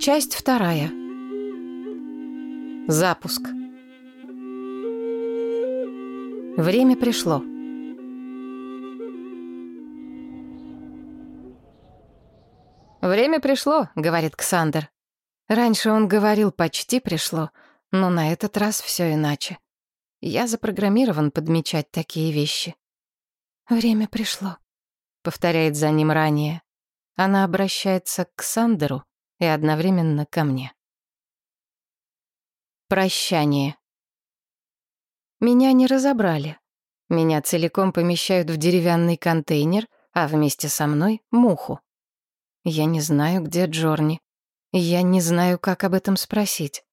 Часть вторая. Запуск. Время пришло. «Время пришло», — говорит Ксандер. Раньше он говорил «почти пришло», но на этот раз все иначе. Я запрограммирован подмечать такие вещи. «Время пришло», — повторяет за ним ранее. Она обращается к Сандеру и одновременно ко мне. Прощание. Меня не разобрали. Меня целиком помещают в деревянный контейнер, а вместе со мной — муху. Я не знаю, где Джорни. Я не знаю, как об этом спросить.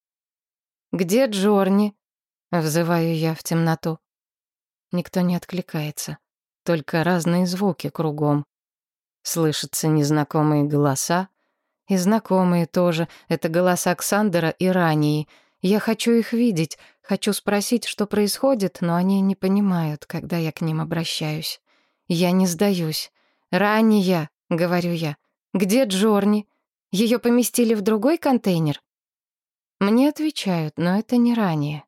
«Где Джорни?» — взываю я в темноту. Никто не откликается, только разные звуки кругом. Слышатся незнакомые голоса, и знакомые тоже. Это голоса Александра и Рании. Я хочу их видеть, хочу спросить, что происходит, но они не понимают, когда я к ним обращаюсь. Я не сдаюсь. «Рания», — говорю я. «Где Джорни? Ее поместили в другой контейнер?» Мне отвечают, но это не ранее.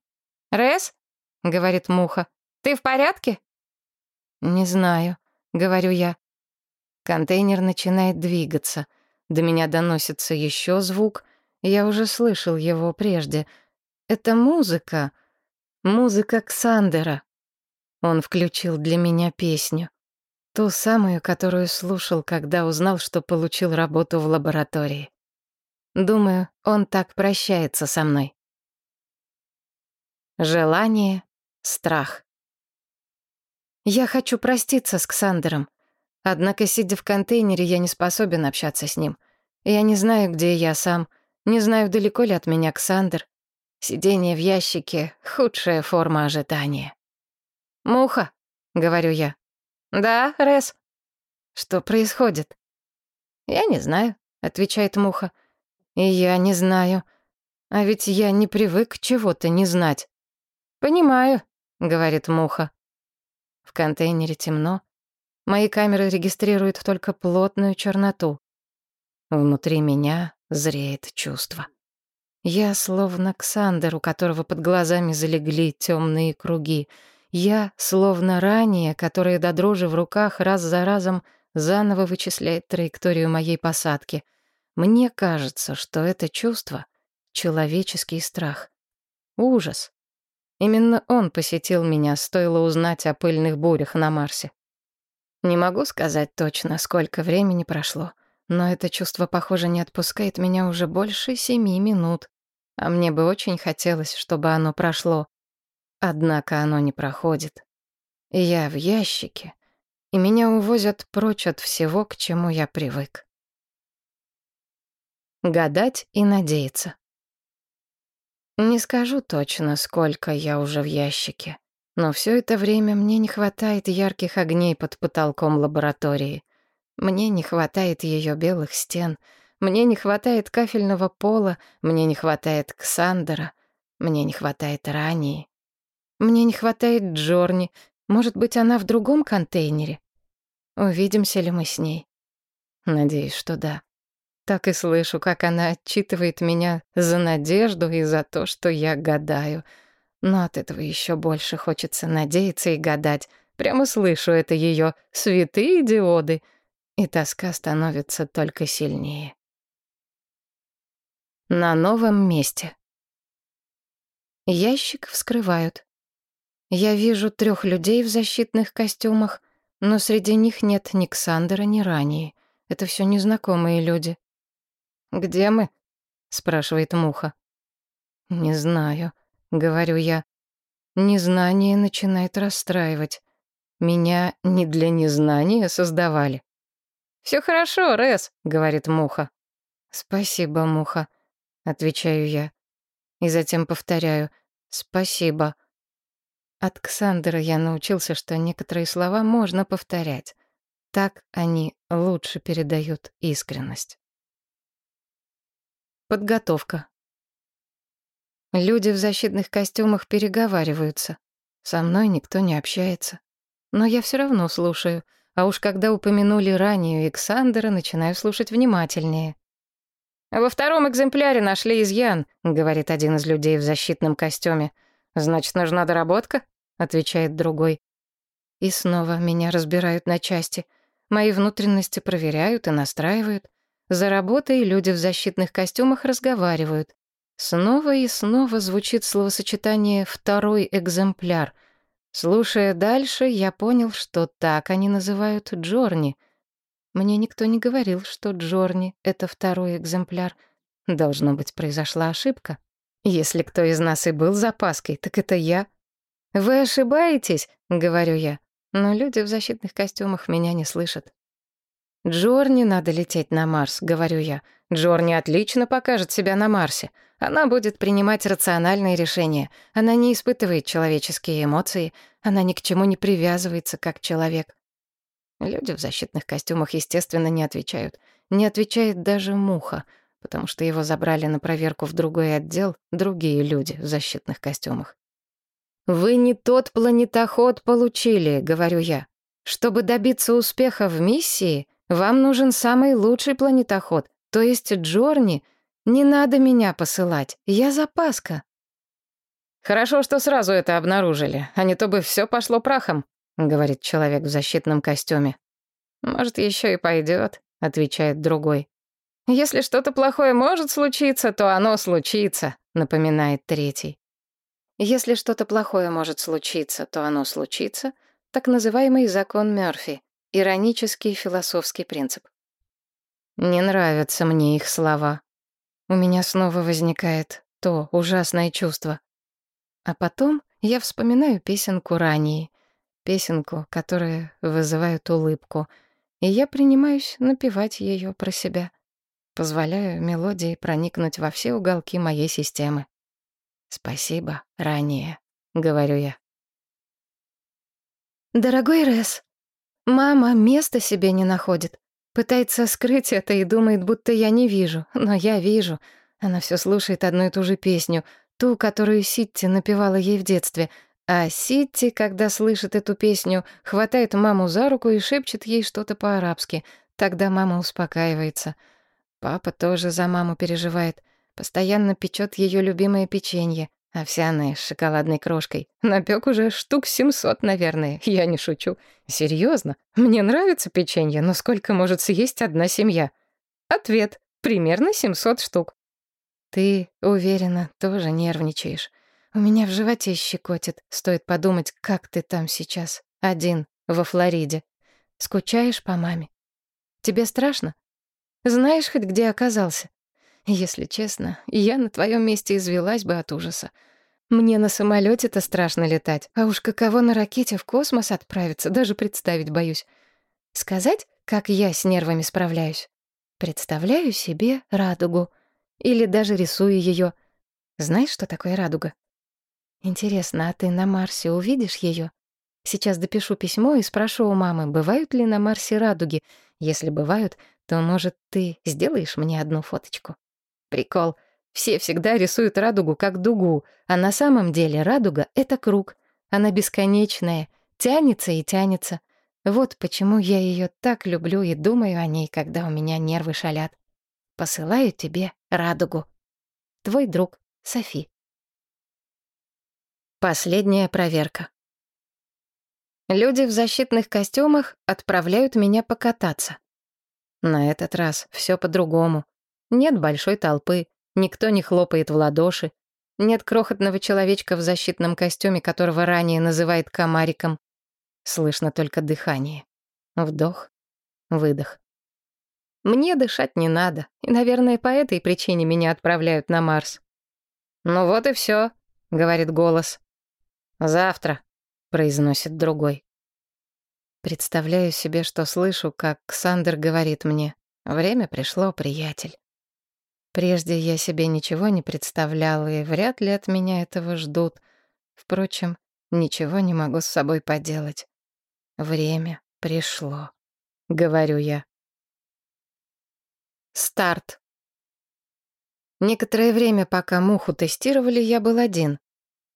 «Рэс?» — говорит Муха. «Ты в порядке?» «Не знаю», — говорю я. Контейнер начинает двигаться. До меня доносится еще звук. Я уже слышал его прежде. Это музыка. Музыка Ксандера. Он включил для меня песню. Ту самую, которую слушал, когда узнал, что получил работу в лаборатории. Думаю, он так прощается со мной. Желание, страх. Я хочу проститься с Ксандером. Однако, сидя в контейнере, я не способен общаться с ним. Я не знаю, где я сам, не знаю, далеко ли от меня Ксандер. Сидение в ящике — худшая форма ожидания. «Муха», — говорю я. «Да, Рес». «Что происходит?» «Я не знаю», — отвечает Муха. «И я не знаю. А ведь я не привык чего-то не знать». «Понимаю», — говорит Муха. В контейнере темно. Мои камеры регистрируют только плотную черноту. Внутри меня зреет чувство. Я словно Ксандер, у которого под глазами залегли темные круги. Я словно ранее, которая до дрожи в руках раз за разом заново вычисляет траекторию моей посадки. Мне кажется, что это чувство — человеческий страх. Ужас, Именно он посетил меня, стоило узнать о пыльных бурях на Марсе. Не могу сказать точно, сколько времени прошло, но это чувство, похоже, не отпускает меня уже больше семи минут. А мне бы очень хотелось, чтобы оно прошло. Однако оно не проходит. Я в ящике, и меня увозят прочь от всего, к чему я привык. Гадать и надеяться. Не скажу точно, сколько я уже в ящике, но все это время мне не хватает ярких огней под потолком лаборатории. Мне не хватает ее белых стен, мне не хватает кафельного пола, мне не хватает Ксандера, мне не хватает Рании. Мне не хватает Джорни. Может быть, она в другом контейнере? Увидимся ли мы с ней? Надеюсь, что да. Так и слышу, как она отчитывает меня за надежду и за то, что я гадаю. Но от этого еще больше хочется надеяться и гадать. Прямо слышу это ее святые диоды. И тоска становится только сильнее. На новом месте. Ящик вскрывают. Я вижу трех людей в защитных костюмах, но среди них нет ни Ксандера, ни Рании. Это все незнакомые люди. «Где мы?» — спрашивает Муха. «Не знаю», — говорю я. Незнание начинает расстраивать. Меня не для незнания создавали. Все хорошо, Рэс», — говорит Муха. «Спасибо, Муха», — отвечаю я. И затем повторяю «спасибо». От Ксандера я научился, что некоторые слова можно повторять. Так они лучше передают искренность. Подготовка. Люди в защитных костюмах переговариваются. Со мной никто не общается. Но я все равно слушаю. А уж когда упомянули ранее Александра, начинаю слушать внимательнее. «Во втором экземпляре нашли изъян», — говорит один из людей в защитном костюме. «Значит, нужна доработка?» — отвечает другой. И снова меня разбирают на части. Мои внутренности проверяют и настраивают. За работой люди в защитных костюмах разговаривают. Снова и снова звучит словосочетание «второй экземпляр». Слушая дальше, я понял, что так они называют Джорни. Мне никто не говорил, что Джорни — это второй экземпляр. Должно быть, произошла ошибка. Если кто из нас и был запаской, так это я. «Вы ошибаетесь», — говорю я, но люди в защитных костюмах меня не слышат. «Джорни надо лететь на Марс», — говорю я. «Джорни отлично покажет себя на Марсе. Она будет принимать рациональные решения. Она не испытывает человеческие эмоции. Она ни к чему не привязывается, как человек. Люди в защитных костюмах, естественно, не отвечают. Не отвечает даже Муха, потому что его забрали на проверку в другой отдел другие люди в защитных костюмах. «Вы не тот планетоход получили», — говорю я. «Чтобы добиться успеха в миссии, вам нужен самый лучший планетоход, то есть Джорни — не надо меня посылать, я запаска. Хорошо, что сразу это обнаружили, а не то бы все пошло прахом, говорит человек в защитном костюме. Может, еще и пойдет, отвечает другой. Если что-то плохое может случиться, то оно случится, напоминает третий. Если что-то плохое может случиться, то оно случится, так называемый закон Мёрфи, иронический философский принцип. Не нравятся мне их слова, у меня снова возникает то ужасное чувство. А потом я вспоминаю песенку ранее, песенку, которая вызывает улыбку, и я принимаюсь напевать ее про себя. Позволяю мелодии проникнуть во все уголки моей системы. «Спасибо ранее», — говорю я. «Дорогой Рэс, мама места себе не находит. Пытается скрыть это и думает, будто я не вижу. Но я вижу. Она все слушает одну и ту же песню, ту, которую Ситти напевала ей в детстве. А Ситти, когда слышит эту песню, хватает маму за руку и шепчет ей что-то по-арабски. Тогда мама успокаивается. Папа тоже за маму переживает. Постоянно печет ее любимое печенье. Овсяные с шоколадной крошкой. Напек уже штук 700, наверное. Я не шучу. Серьезно? Мне нравится печенье, но сколько может съесть одна семья? Ответ. Примерно 700 штук. Ты, уверена, тоже нервничаешь. У меня в животе щекотит. Стоит подумать, как ты там сейчас. Один, во Флориде. Скучаешь по маме? Тебе страшно? Знаешь хоть, где оказался? Если честно, я на твоем месте извелась бы от ужаса. Мне на самолете-то страшно летать, а уж каково на ракете в космос отправиться, даже представить боюсь. Сказать, как я с нервами справляюсь? Представляю себе радугу. Или даже рисую ее. Знаешь, что такое радуга? Интересно, а ты на Марсе увидишь ее? Сейчас допишу письмо и спрошу у мамы, бывают ли на Марсе радуги. Если бывают, то, может, ты сделаешь мне одну фоточку? Прикол. Все всегда рисуют радугу как дугу, а на самом деле радуга — это круг. Она бесконечная, тянется и тянется. Вот почему я ее так люблю и думаю о ней, когда у меня нервы шалят. Посылаю тебе радугу. Твой друг Софи. Последняя проверка. Люди в защитных костюмах отправляют меня покататься. На этот раз все по-другому. Нет большой толпы, никто не хлопает в ладоши, нет крохотного человечка в защитном костюме, которого ранее называет комариком. Слышно только дыхание. Вдох, выдох. Мне дышать не надо, и, наверное, по этой причине меня отправляют на Марс. «Ну вот и все, говорит голос. «Завтра», — произносит другой. Представляю себе, что слышу, как Ксандер говорит мне. «Время пришло, приятель». Прежде я себе ничего не представляла, и вряд ли от меня этого ждут. Впрочем, ничего не могу с собой поделать. Время пришло, говорю я. Старт. Некоторое время, пока муху тестировали, я был один.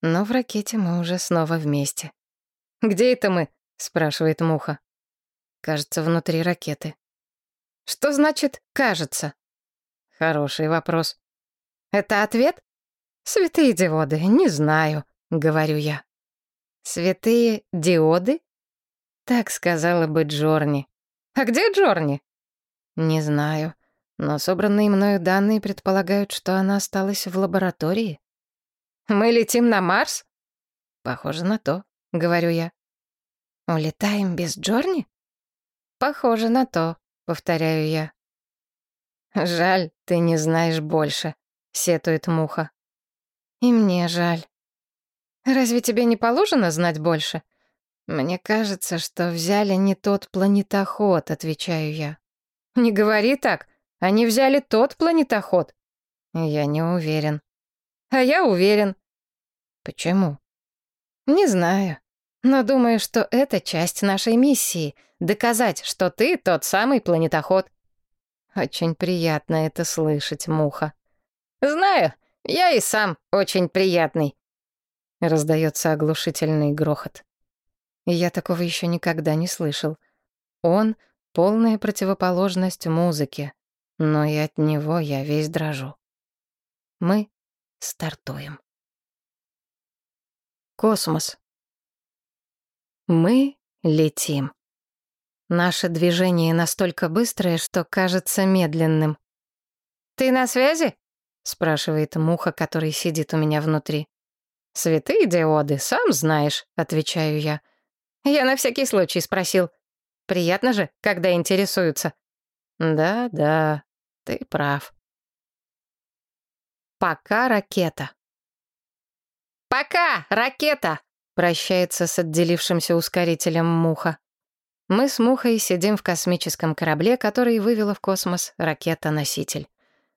Но в ракете мы уже снова вместе. «Где это мы?» — спрашивает муха. «Кажется, внутри ракеты». «Что значит «кажется»?» Хороший вопрос. Это ответ? Святые диоды, не знаю, говорю я. Святые диоды? Так сказала бы Джорни. А где Джорни? Не знаю, но собранные мною данные предполагают, что она осталась в лаборатории. Мы летим на Марс? Похоже на то, говорю я. Улетаем без Джорни? Похоже на то, повторяю я. Жаль, ты не знаешь больше, сетует муха. И мне жаль. Разве тебе не положено знать больше? Мне кажется, что взяли не тот планетоход, отвечаю я. Не говори так. Они взяли тот планетоход. Я не уверен. А я уверен. Почему? Не знаю. Но думаю, что это часть нашей миссии — доказать, что ты тот самый планетоход. Очень приятно это слышать, Муха. Знаю, я и сам очень приятный. Раздается оглушительный грохот. Я такого еще никогда не слышал. Он — полная противоположность музыке, но и от него я весь дрожу. Мы стартуем. Космос. Мы летим. Наше движение настолько быстрое, что кажется медленным. «Ты на связи?» — спрашивает муха, который сидит у меня внутри. «Святые диоды, сам знаешь», — отвечаю я. Я на всякий случай спросил. Приятно же, когда интересуются. Да-да, ты прав. Пока ракета. «Пока, ракета!» — прощается с отделившимся ускорителем Муха. Мы с Мухой сидим в космическом корабле, который вывела в космос ракета-носитель.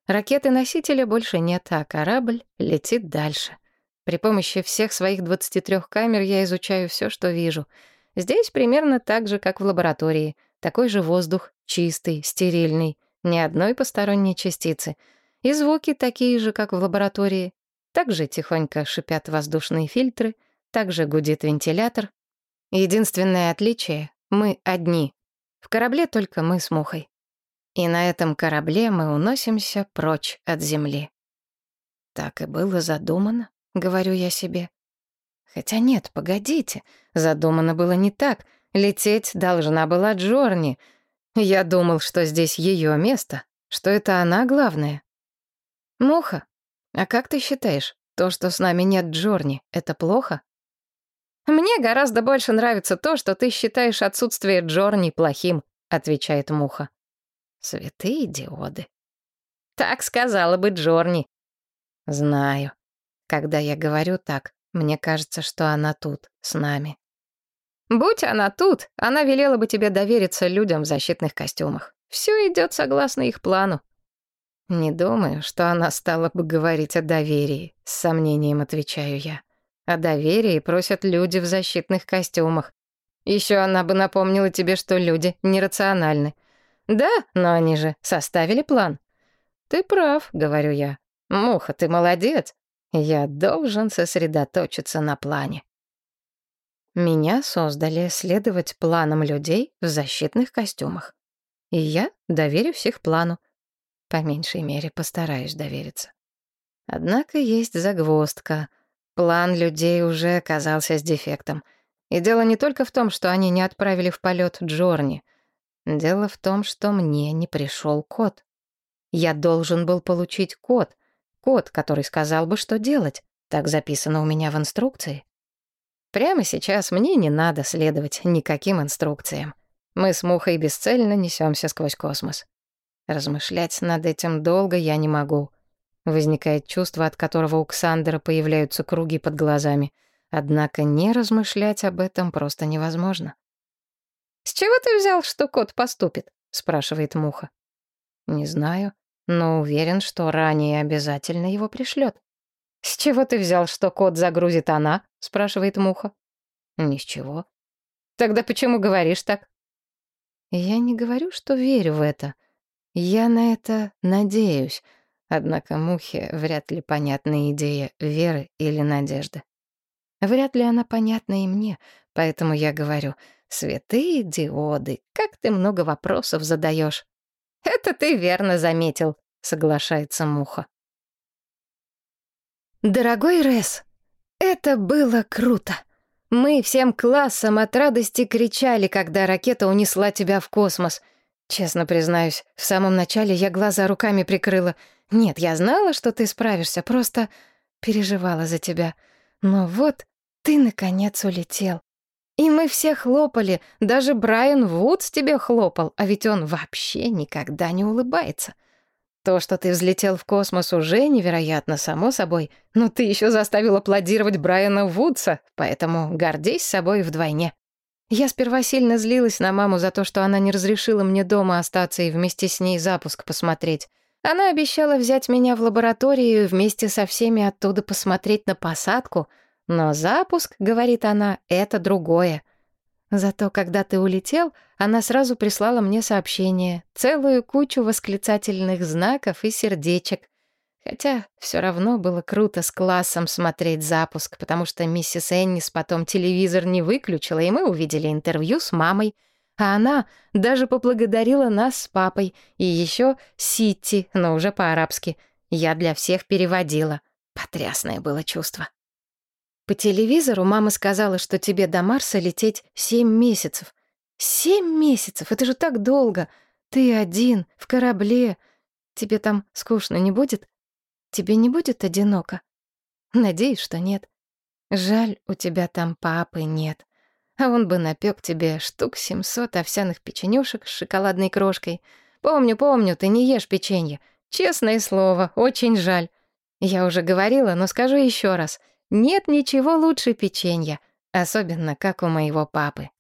Ракеты-носителя больше нет, а корабль летит дальше. При помощи всех своих 23 камер я изучаю все, что вижу. Здесь примерно так же, как в лаборатории. Такой же воздух, чистый, стерильный, ни одной посторонней частицы. И звуки такие же, как в лаборатории. Также тихонько шипят воздушные фильтры, также гудит вентилятор. Единственное отличие — мы одни. В корабле только мы с Мухой. И на этом корабле мы уносимся прочь от Земли. Так и было задумано, говорю я себе. Хотя нет, погодите, задумано было не так. Лететь должна была Джорни. Я думал, что здесь ее место, что это она главная. Муха, а как ты считаешь, то, что с нами нет Джорни, это плохо? Мне гораздо больше нравится то, что ты считаешь отсутствие Джорни плохим, отвечает Муха. Святые диоды. Так сказала бы Джорни. Знаю. Когда я говорю так, мне кажется, что она тут, с нами. Будь она тут, она велела бы тебе довериться людям в защитных костюмах. Все идет согласно их плану. «Не думаю, что она стала бы говорить о доверии», — с сомнением отвечаю я. «О доверии просят люди в защитных костюмах. Еще она бы напомнила тебе, что люди нерациональны. Да, но они же составили план». «Ты прав», — говорю я. «Муха, ты молодец. Я должен сосредоточиться на плане». Меня создали следовать планам людей в защитных костюмах. И я доверю всех плану. По меньшей мере, постараюсь довериться. Однако есть загвоздка. План людей уже оказался с дефектом. И дело не только в том, что они не отправили в полет Джорни. Дело в том, что мне не пришел код. Я должен был получить код. Код, который сказал бы, что делать. Так записано у меня в инструкции. Прямо сейчас мне не надо следовать никаким инструкциям. Мы с Мухой бесцельно несемся сквозь космос. Размышлять над этим долго я не могу. Возникает чувство, от которого у Ксандера появляются круги под глазами. Однако не размышлять об этом просто невозможно. «С чего ты взял, что кот поступит?» — спрашивает Муха. «Не знаю, но уверен, что ранее обязательно его пришлет. «С чего ты взял, что кот загрузит она?» — спрашивает Муха. «Ни с чего». «Тогда почему говоришь так?» «Я не говорю, что верю в это. Я на это надеюсь, однако Мухе вряд ли понятна идея веры или надежды. Вряд ли она понятна и мне, поэтому я говорю, «Святые диоды, как ты много вопросов задаешь. «Это ты верно заметил», — соглашается Муха. Дорогой Рес, это было круто. Мы всем классом от радости кричали, когда ракета унесла тебя в космос. Честно признаюсь, в самом начале я глаза руками прикрыла. Нет, я знала, что ты справишься, просто переживала за тебя. Но вот ты, наконец, улетел. И мы все хлопали, даже Брайан Вудс тебе хлопал, а ведь он вообще никогда не улыбается. То, что ты взлетел в космос, уже невероятно, само собой, но ты еще заставил аплодировать Брайана Вудса, поэтому гордись собой вдвойне. Я сперва сильно злилась на маму за то, что она не разрешила мне дома остаться и вместе с ней запуск посмотреть. Она обещала взять меня в лабораторию и вместе со всеми оттуда посмотреть на посадку — но запуск, говорит она, это другое. Зато когда ты улетел, она сразу прислала мне сообщение, целую кучу восклицательных знаков и сердечек. Хотя все равно было круто с классом смотреть запуск, потому что миссис Эннис потом телевизор не выключила, и мы увидели интервью с мамой. А она даже поблагодарила нас с папой, и еще Сити, но уже по-арабски. Я для всех переводила. Потрясное было чувство. По телевизору мама сказала, что тебе до Марса лететь семь месяцев. Семь месяцев! Это же так долго! Ты один, в корабле. Тебе там скучно не будет? Тебе не будет одиноко? Надеюсь, что нет. Жаль, у тебя там папы нет. А он бы напек тебе штук семьсот овсяных печенюшек с шоколадной крошкой. Помню, помню, ты не ешь печенье. Честное слово, очень жаль. Я уже говорила, но скажу еще раз — нет ничего лучше печенья, особенно как у моего папы.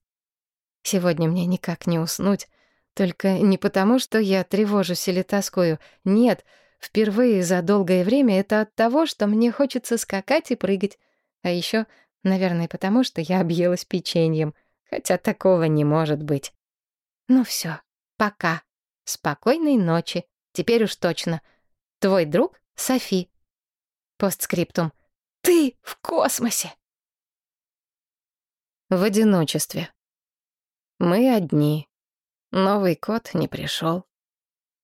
Сегодня мне никак не уснуть, только не потому, что я тревожусь или тоскую. Нет, впервые за долгое время это от того, что мне хочется скакать и прыгать. А еще, наверное, потому что я объелась печеньем, хотя такого не может быть. Ну все, пока. Спокойной ночи. Теперь уж точно. Твой друг Софи. Постскриптум. Ты в космосе. В одиночестве. Мы одни. Новый кот не пришел.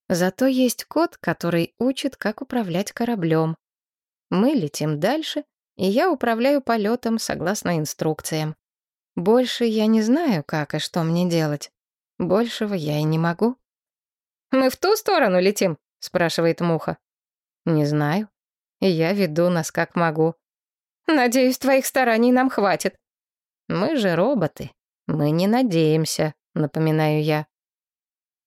Зато есть кот, который учит, как управлять кораблем. Мы летим дальше, и я управляю полетом согласно инструкциям. Больше я не знаю, как и что мне делать. Большего я и не могу. «Мы в ту сторону летим?» — спрашивает Муха. «Не знаю. Я веду нас как могу. Надеюсь, твоих стараний нам хватит. Мы же роботы. Мы не надеемся, напоминаю я.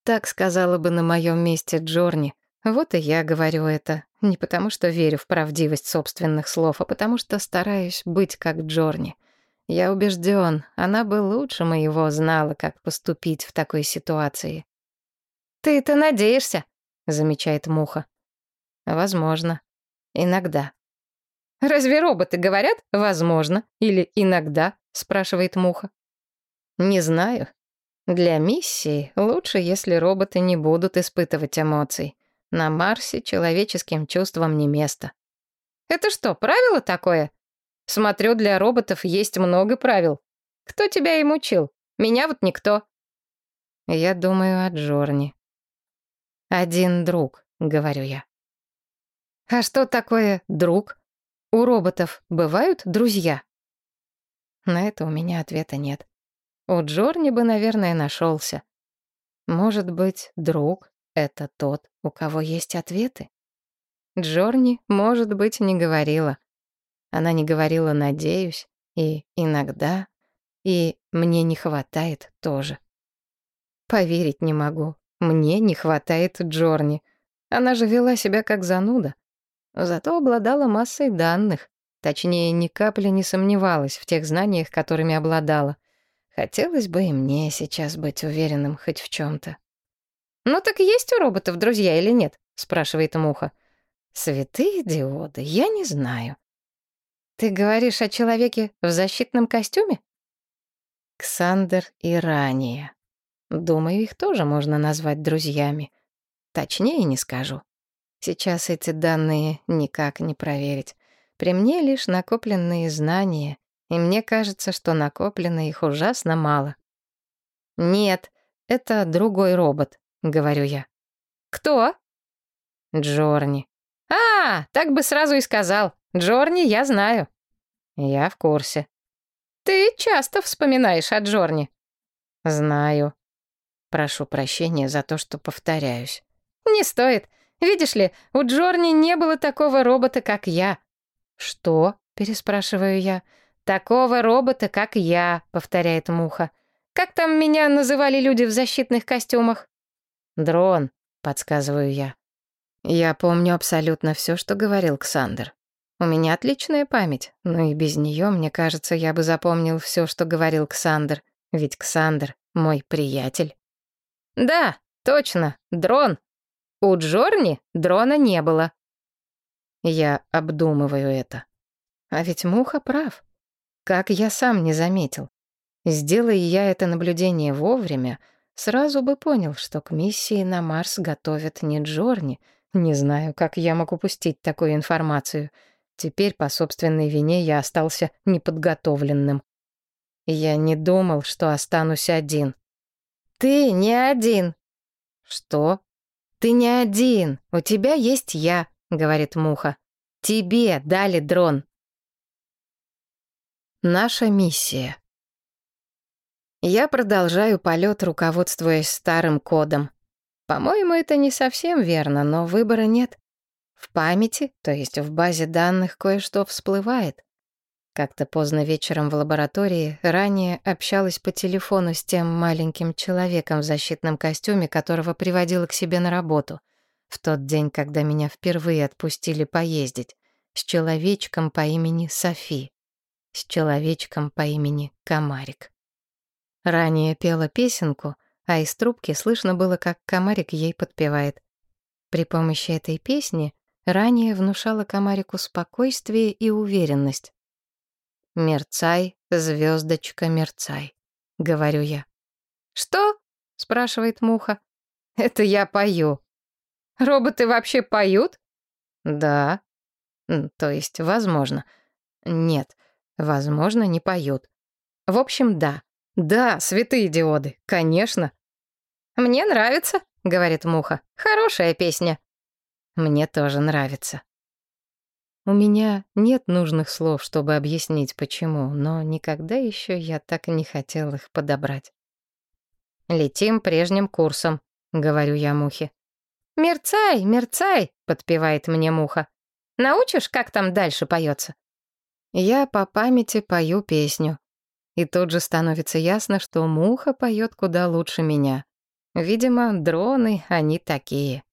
Так сказала бы на моем месте Джорни. Вот и я говорю это. Не потому, что верю в правдивость собственных слов, а потому что стараюсь быть как Джорни. Я убежден, она бы лучше моего знала, как поступить в такой ситуации. «Ты-то надеешься?» — замечает Муха. «Возможно. Иногда». «Разве роботы говорят «возможно» или «иногда»?» — спрашивает Муха. «Не знаю. Для миссии лучше, если роботы не будут испытывать эмоций. На Марсе человеческим чувствам не место». «Это что, правило такое?» «Смотрю, для роботов есть много правил. Кто тебя им учил? Меня вот никто». Я думаю о Джорни. «Один друг», — говорю я. «А что такое друг?» У роботов бывают друзья? На это у меня ответа нет. У Джорни бы, наверное, нашелся. Может быть, друг — это тот, у кого есть ответы? Джорни, может быть, не говорила. Она не говорила «надеюсь» и «иногда», и «мне не хватает» тоже. Поверить не могу. Мне не хватает Джорни. Она же вела себя как зануда зато обладала массой данных. Точнее, ни капли не сомневалась в тех знаниях, которыми обладала. Хотелось бы и мне сейчас быть уверенным хоть в чем то «Ну так есть у роботов друзья или нет?» — спрашивает Муха. «Святые диоды, я не знаю». «Ты говоришь о человеке в защитном костюме?» Ксандер и Рания. Думаю, их тоже можно назвать друзьями. Точнее не скажу. Сейчас эти данные никак не проверить. При мне лишь накопленные знания, и мне кажется, что накоплено их ужасно мало. «Нет, это другой робот», — говорю я. «Кто?» Джорни. А, так бы сразу и сказал. Джорни я знаю. Я в курсе. Ты часто вспоминаешь о Джорни. Знаю. Прошу прощения за то, что повторяюсь. Не стоит. Видишь ли, у Джорни не было такого робота, как я. Что? переспрашиваю я. Такого робота, как я, повторяет Муха. Как там меня называли люди в защитных костюмах? Дрон, подсказываю я. Я помню абсолютно все, что говорил Ксандер. У меня отличная память, но и без нее, мне кажется, я бы запомнил все, что говорил Ксандер, ведь Ксандер — мой приятель. Да, точно, дрон. У Джорни дрона не было. Я обдумываю это. А ведь Муха прав. Как я сам не заметил. Сделай я это наблюдение вовремя, сразу бы понял, что к миссии на Марс готовят не Джорни. Не знаю, как я мог упустить такую информацию. Теперь по собственной вине я остался неподготовленным. Я не думал, что останусь один. «Ты не один». «Что?» «Ты не один. У тебя есть я», — говорит Муха. «Тебе дали дрон». Наша миссия. Я продолжаю полет, руководствуясь старым кодом. По-моему, это не совсем верно, но выбора нет. В памяти, то есть в базе данных, кое-что всплывает. Как-то поздно вечером в лаборатории ранее общалась по телефону с тем маленьким человеком в защитном костюме, которого приводила к себе на работу. В тот день, когда меня впервые отпустили поездить. С человечком по имени Софи. С человечком по имени Комарик. Ранее пела песенку, а из трубки слышно было, как Комарик ей подпевает. При помощи этой песни ранее внушала Комарику спокойствие и уверенность. «Мерцай, звездочка, мерцай», — говорю я. «Что?» — спрашивает Муха. «Это я пою». «Роботы вообще поют?» «Да». «То есть, возможно». «Нет, возможно, не поют». «В общем, да. Да, святые диоды, конечно». «Мне нравится», — говорит Муха. «Хорошая песня». «Мне тоже нравится». У меня нет нужных слов, чтобы объяснить, почему, но никогда еще я так и не хотел их подобрать. «Летим прежним курсом», — говорю я мухе. «Мерцай, мерцай», — подпевает мне муха. «Научишь, как там дальше поется?» Я по памяти пою песню. И тут же становится ясно, что муха поет куда лучше меня. Видимо, дроны, они такие.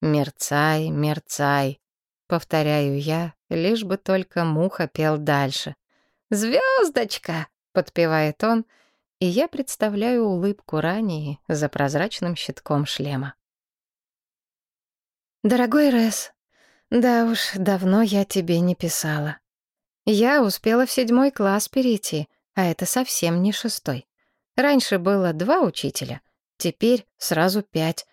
Мерцай, мерцай, Повторяю я, лишь бы только муха пел дальше. «Звездочка!» — подпевает он, и я представляю улыбку ранее за прозрачным щитком шлема. «Дорогой Рэс, да уж, давно я тебе не писала. Я успела в седьмой класс перейти, а это совсем не шестой. Раньше было два учителя, теперь сразу пять.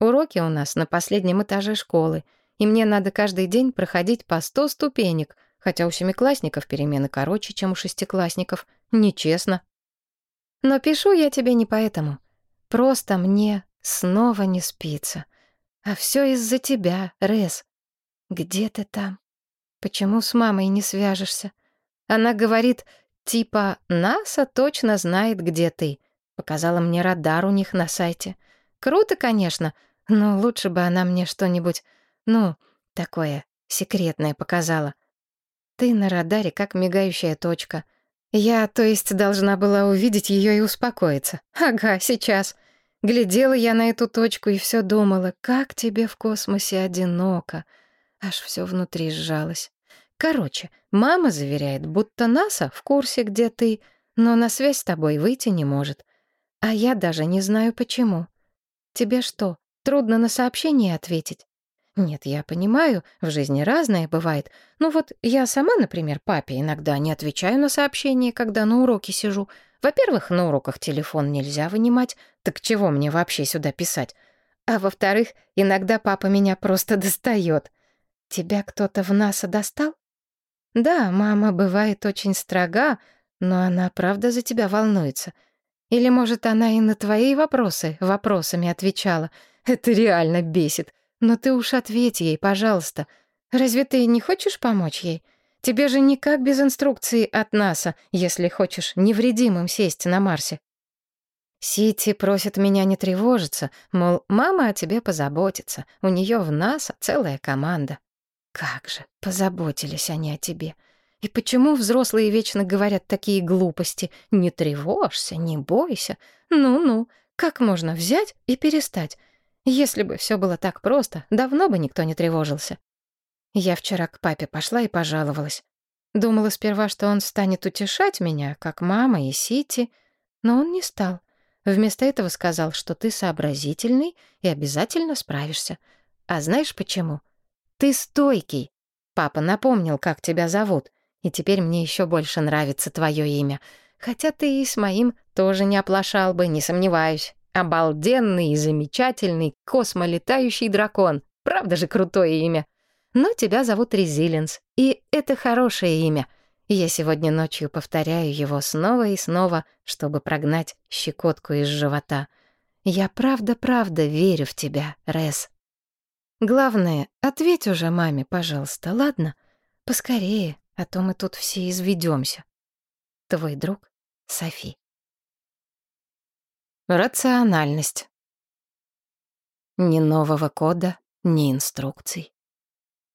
Уроки у нас на последнем этаже школы — и мне надо каждый день проходить по сто ступенек, хотя у семиклассников перемены короче, чем у шестиклассников. Нечестно. Но пишу я тебе не поэтому. Просто мне снова не спится. А все из-за тебя, Рез. Где ты там? Почему с мамой не свяжешься? Она говорит, типа, НАСА точно знает, где ты. Показала мне радар у них на сайте. Круто, конечно, но лучше бы она мне что-нибудь ну, такое, секретное показала. Ты на радаре, как мигающая точка. Я, то есть, должна была увидеть ее и успокоиться. Ага, сейчас. Глядела я на эту точку и все думала, как тебе в космосе одиноко. Аж все внутри сжалось. Короче, мама заверяет, будто НАСА в курсе, где ты, но на связь с тобой выйти не может. А я даже не знаю почему. Тебе что, трудно на сообщение ответить? Нет, я понимаю, в жизни разное бывает. Ну вот я сама, например, папе иногда не отвечаю на сообщения, когда на уроке сижу. Во-первых, на уроках телефон нельзя вынимать, так чего мне вообще сюда писать? А во-вторых, иногда папа меня просто достает. Тебя кто-то в НАСА достал? Да, мама бывает очень строга, но она правда за тебя волнуется. Или, может, она и на твои вопросы вопросами отвечала. Это реально бесит. Но ты уж ответь ей, пожалуйста. Разве ты не хочешь помочь ей? Тебе же никак без инструкции от НАСА, если хочешь невредимым сесть на Марсе. Сити просит меня не тревожиться, мол, мама о тебе позаботится, у нее в НАСА целая команда. Как же, позаботились они о тебе. И почему взрослые вечно говорят такие глупости? Не тревожься, не бойся. Ну-ну, как можно взять и перестать? Если бы все было так просто, давно бы никто не тревожился. Я вчера к папе пошла и пожаловалась. Думала сперва, что он станет утешать меня, как мама и Сити, но он не стал. Вместо этого сказал, что ты сообразительный и обязательно справишься. А знаешь почему? Ты стойкий. Папа напомнил, как тебя зовут, и теперь мне еще больше нравится твое имя. Хотя ты и с моим тоже не оплошал бы, не сомневаюсь. Обалденный и замечательный космолетающий дракон. Правда же крутое имя? Но тебя зовут Резилинс, и это хорошее имя. Я сегодня ночью повторяю его снова и снова, чтобы прогнать щекотку из живота. Я правда-правда верю в тебя, Рес. Главное, ответь уже маме, пожалуйста, ладно? Поскорее, а то мы тут все изведемся. Твой друг Софи. Рациональность. Ни нового кода, ни инструкций.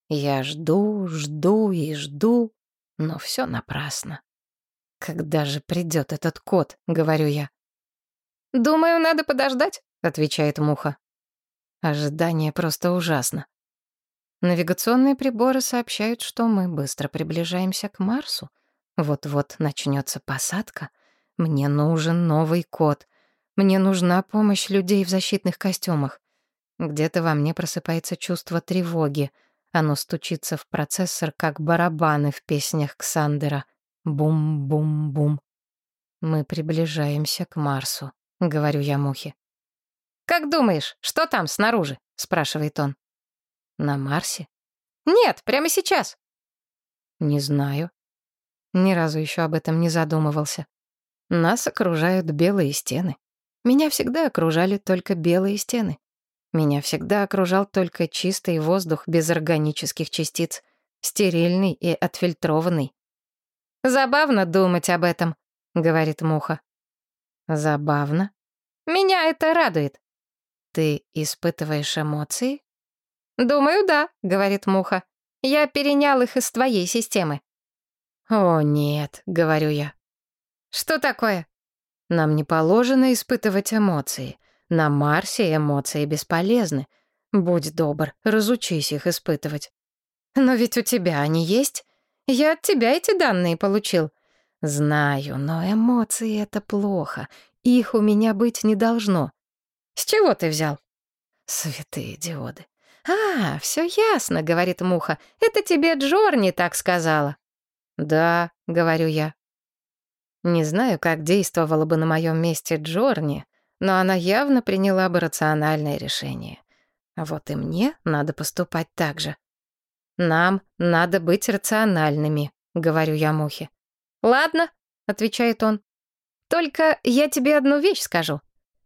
Я жду, жду и жду, но все напрасно. «Когда же придет этот код?» — говорю я. «Думаю, надо подождать», — отвечает Муха. Ожидание просто ужасно. Навигационные приборы сообщают, что мы быстро приближаемся к Марсу. Вот-вот начнется посадка. Мне нужен новый код. Мне нужна помощь людей в защитных костюмах. Где-то во мне просыпается чувство тревоги. Оно стучится в процессор, как барабаны в песнях Ксандера. Бум-бум-бум. Мы приближаемся к Марсу, говорю я Мухе. «Как думаешь, что там снаружи?» — спрашивает он. «На Марсе?» «Нет, прямо сейчас». «Не знаю. Ни разу еще об этом не задумывался. Нас окружают белые стены. Меня всегда окружали только белые стены. Меня всегда окружал только чистый воздух без органических частиц, стерильный и отфильтрованный. «Забавно думать об этом», — говорит Муха. «Забавно? Меня это радует. Ты испытываешь эмоции?» «Думаю, да», — говорит Муха. «Я перенял их из твоей системы». «О, нет», — говорю я. «Что такое?» «Нам не положено испытывать эмоции. На Марсе эмоции бесполезны. Будь добр, разучись их испытывать». «Но ведь у тебя они есть. Я от тебя эти данные получил». «Знаю, но эмоции — это плохо. Их у меня быть не должно». «С чего ты взял?» «Святые диоды». «А, все ясно», — говорит Муха. «Это тебе Джорни так сказала». «Да», — говорю я. Не знаю, как действовала бы на моем месте Джорни, но она явно приняла бы рациональное решение. Вот и мне надо поступать так же. «Нам надо быть рациональными», — говорю я Мухе. «Ладно», — отвечает он. «Только я тебе одну вещь скажу.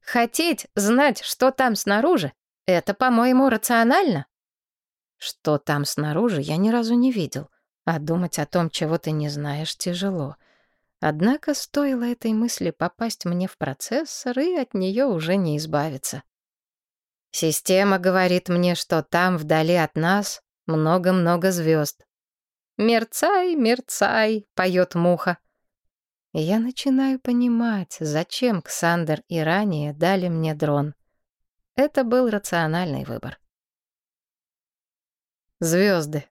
Хотеть знать, что там снаружи, это, по-моему, рационально». Что там снаружи, я ни разу не видел. А думать о том, чего ты не знаешь, тяжело. Однако стоило этой мысли попасть мне в процессор, и от нее уже не избавиться. Система говорит мне, что там, вдали от нас, много-много звезд. «Мерцай, мерцай», — поет муха. Я начинаю понимать, зачем Ксандер и ранее дали мне дрон. Это был рациональный выбор. Звезды.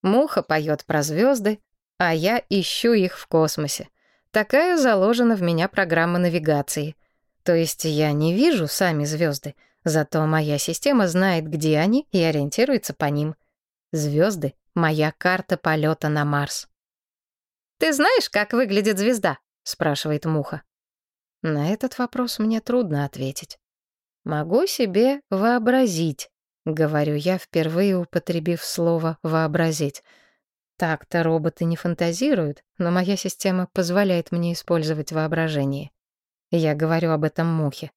Муха поет про звезды, а я ищу их в космосе. Такая заложена в меня программа навигации. То есть я не вижу сами звезды, зато моя система знает, где они и ориентируется по ним. Звезды — моя карта полета на Марс. «Ты знаешь, как выглядит звезда?» — спрашивает Муха. На этот вопрос мне трудно ответить. Могу себе вообразить, Говорю я, впервые употребив слово «вообразить». Так-то роботы не фантазируют, но моя система позволяет мне использовать воображение. Я говорю об этом мухе.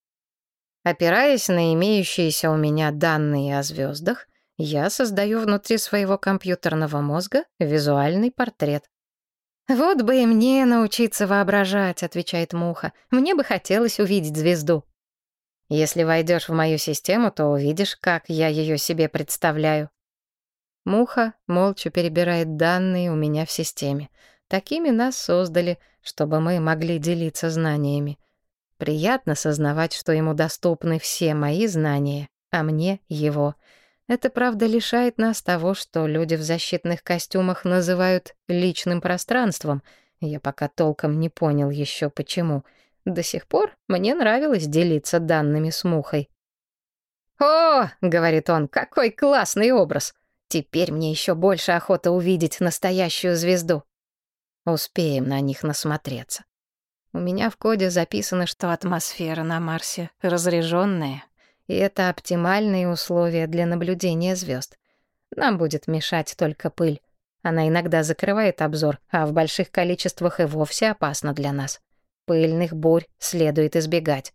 Опираясь на имеющиеся у меня данные о звездах, я создаю внутри своего компьютерного мозга визуальный портрет. «Вот бы и мне научиться воображать», — отвечает Муха. «Мне бы хотелось увидеть звезду». «Если войдешь в мою систему, то увидишь, как я ее себе представляю». Муха молча перебирает данные у меня в системе. Такими нас создали, чтобы мы могли делиться знаниями. Приятно сознавать, что ему доступны все мои знания, а мне — его — это, правда, лишает нас того, что люди в защитных костюмах называют личным пространством. Я пока толком не понял еще почему. До сих пор мне нравилось делиться данными с Мухой. «О!» — говорит он, — «какой классный образ! Теперь мне еще больше охота увидеть настоящую звезду. Успеем на них насмотреться. У меня в коде записано, что атмосфера на Марсе разряженная, и это оптимальные условия для наблюдения звезд. Нам будет мешать только пыль. Она иногда закрывает обзор, а в больших количествах и вовсе опасна для нас. Пыльных бурь следует избегать.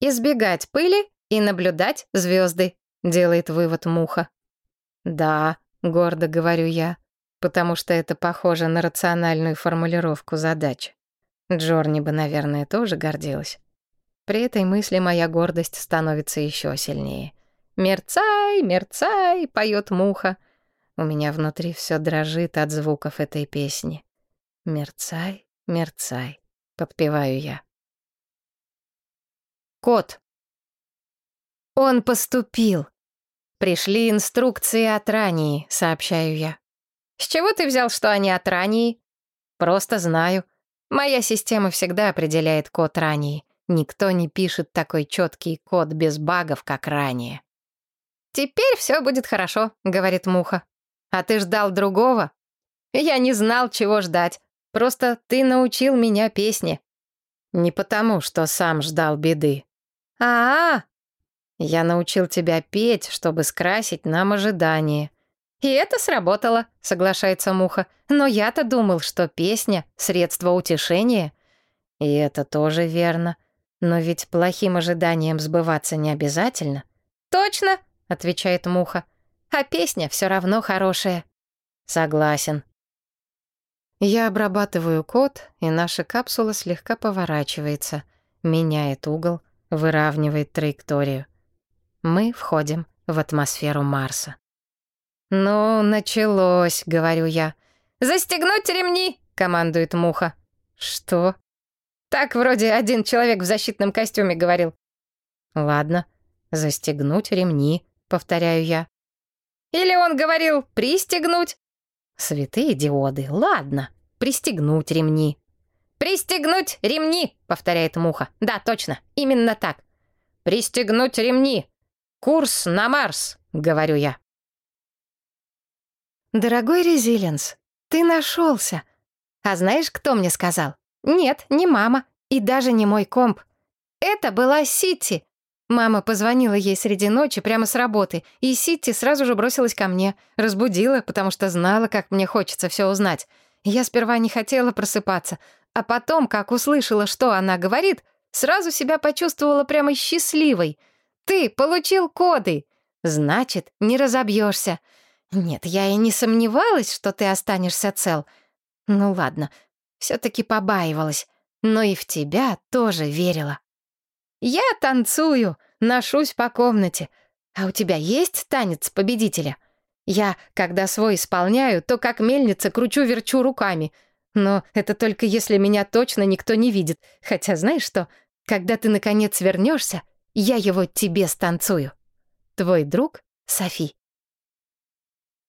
«Избегать пыли и наблюдать звезды», — делает вывод Муха. «Да», — гордо говорю я, потому что это похоже на рациональную формулировку задачи. Джорни бы, наверное, тоже гордилась. При этой мысли моя гордость становится еще сильнее. «Мерцай, мерцай!» — поет муха. У меня внутри все дрожит от звуков этой песни. «Мерцай, мерцай!» — подпеваю я. Кот. Он поступил. Пришли инструкции от ранее, сообщаю я. С чего ты взял, что они от ранее? Просто знаю. Моя система всегда определяет код ранее. Никто не пишет такой четкий код без багов, как ранее. «Теперь все будет хорошо», — говорит Муха. «А ты ждал другого?» «Я не знал, чего ждать. Просто ты научил меня песне». «Не потому, что сам ждал беды». «А-а-а!» «Я научил тебя петь, чтобы скрасить нам ожидание». «И это сработало», — соглашается Муха. «Но я-то думал, что песня — средство утешения». «И это тоже верно. Но ведь плохим ожиданиям сбываться не обязательно. Точно, отвечает Муха. А песня все равно хорошая. Согласен. Я обрабатываю код, и наша капсула слегка поворачивается, меняет угол, выравнивает траекторию. Мы входим в атмосферу Марса. «Ну, началось», — говорю я. «Застегнуть ремни!» — командует Муха. «Что?» Так вроде один человек в защитном костюме говорил. Ладно, застегнуть ремни, повторяю я. Или он говорил пристегнуть? Святые диоды, ладно, пристегнуть ремни. «Пристегнуть ремни!» — повторяет Муха. «Да, точно, именно так. Пристегнуть ремни! Курс на Марс!» — говорю я. «Дорогой Резилинс, ты нашелся. А знаешь, кто мне сказал? Нет, не мама. И даже не мой комп. Это была Сити. Мама позвонила ей среди ночи прямо с работы, и Сити сразу же бросилась ко мне, разбудила, потому что знала, как мне хочется все узнать. Я сперва не хотела просыпаться, а потом, как услышала, что она говорит, сразу себя почувствовала прямо счастливой. «Ты получил коды! Значит, не разобьешься. Нет, я и не сомневалась, что ты останешься цел. Ну ладно, все-таки побаивалась, но и в тебя тоже верила. Я танцую, ношусь по комнате. А у тебя есть танец победителя? Я, когда свой исполняю, то как мельница кручу-верчу руками. Но это только если меня точно никто не видит. Хотя знаешь что? Когда ты наконец вернешься, я его тебе станцую. Твой друг Софи.